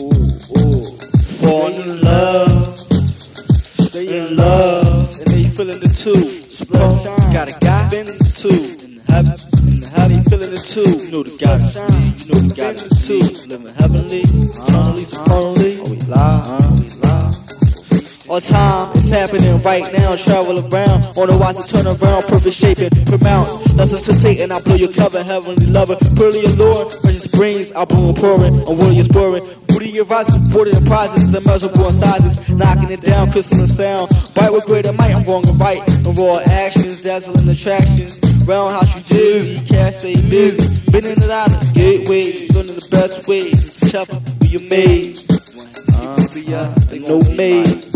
Ooh, ooh. Fall in love, stay in love, and they feeling it too. Slow, got a guy, been the two. In the heaven, in the heaven, feeling it too. You know the is you know the is too. Living heavenly, eternally, On time, it's happening right now. Travel around on the watch to turn around, perfect shaping, pronounce. Lessons to take, and I blow your cover, heavenly lover, pearly allure, precious springs, I bloom pouring, I'm willing exploring. Booty your rises, supported in prizes, immeasurable in sizes, knocking it down, crystal and sound. Bright with greater might, I'm wrong and right, and raw actions, dazzling attractions. Roundhouse, you dizzy, can't stay busy. Been in and out of gateways, learning the best ways. It's chopper, be maid. Uh, no maid.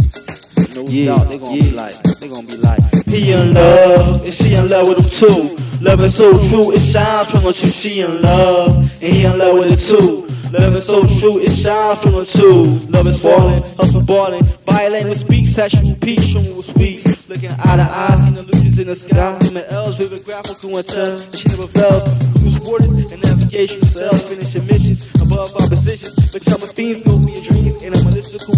No Yeah, doubt, they gonna yeah. be like, they gonna be like, he in love, and she in love with him too. Love is so true, it shines from her too. She in love, and he in love with it too. Love is so true, it shines from her too. Love is falling, hustle balling. Body language speaks, sexual peace, showing with sweet. Looking eye to eye, seeing illusions in the sky. Human L's, vivid graphical intent, and she never fails. Who's waters and navigation cells, finishing missions above our positions. Becoming fiends, go for And I'm mystical,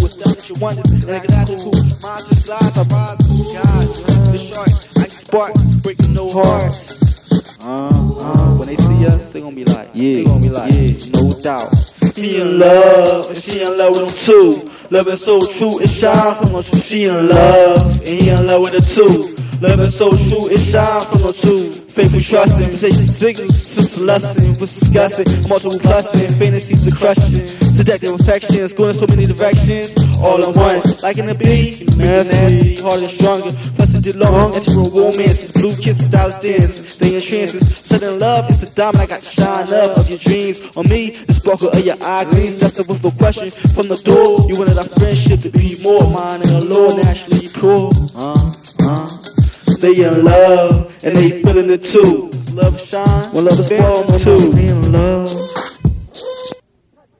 your wonders. And I can cool. Monsters, flies, I rise to the sharks, like sparks, breaking no hearts. Uh, uh, when they see us, they gonna be like, Yeah, they gonna be like, yeah. no doubt. He in love, and she in love with him too. Love is so true, it shines from too. She in love, and he in love with her too. Is so true, it shines from her too. Faithful trusting, precision signals, since lesson, was discussing, multiple blessing, fantasies are crushing, seductive affections, going in so many directions, all at once, like in a bee, nasty, harder, stronger, plus it long, entering romances, blue kisses, stylish dances, stay in trances, sudden love, it's a diamond, I got shine up of your dreams, on me, the sparkle of your eye gleams, that's a with a question from the door, you wanted our friendship to be more mine They in love and they feeling it too. Love shine when love is falling too. They in love.